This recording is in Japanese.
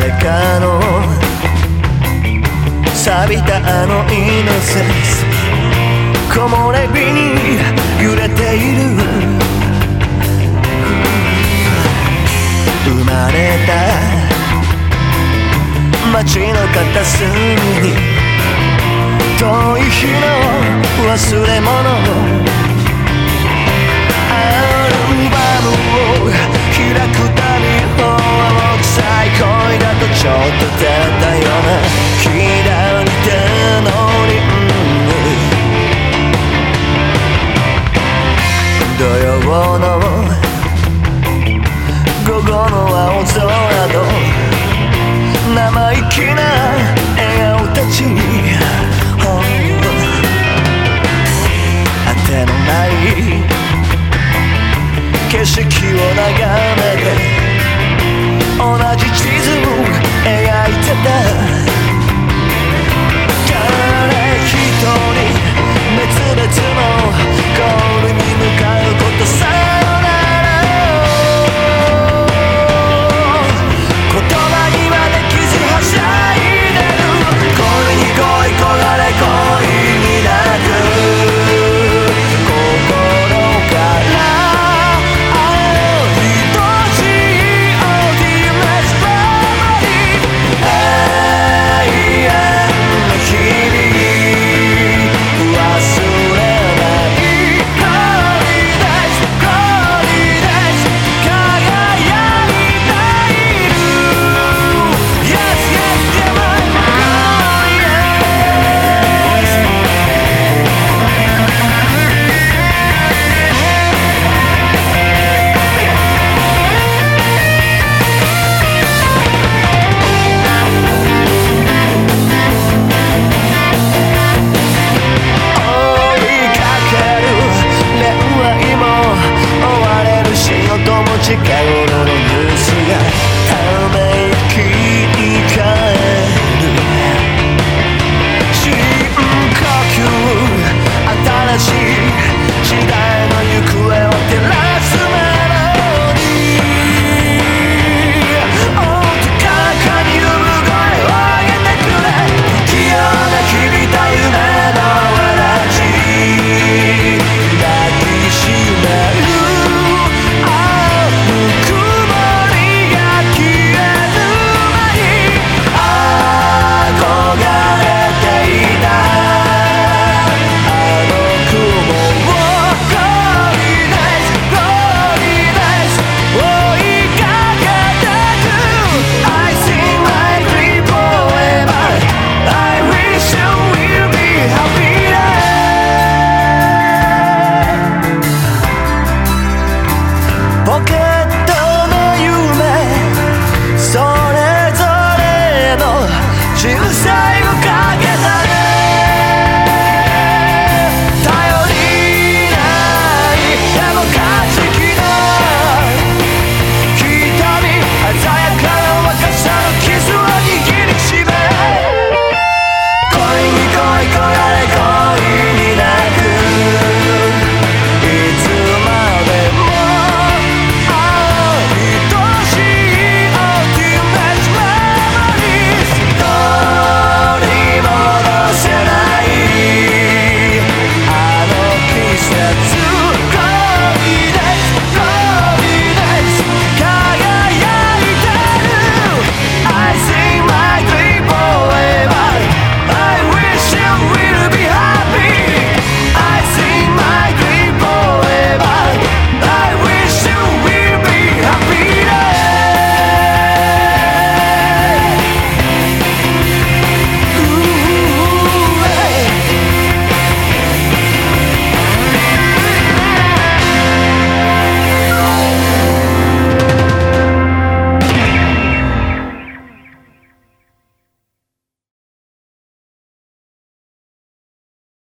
誰かの錆びたあのイノセンス木漏れ日に揺れている。生まれた街の片隅に。遠い日の忘れ物。アルバムをの午後の青空と生意気な笑顔たちに当てのない景色を眺めて同じ地図を描いてた。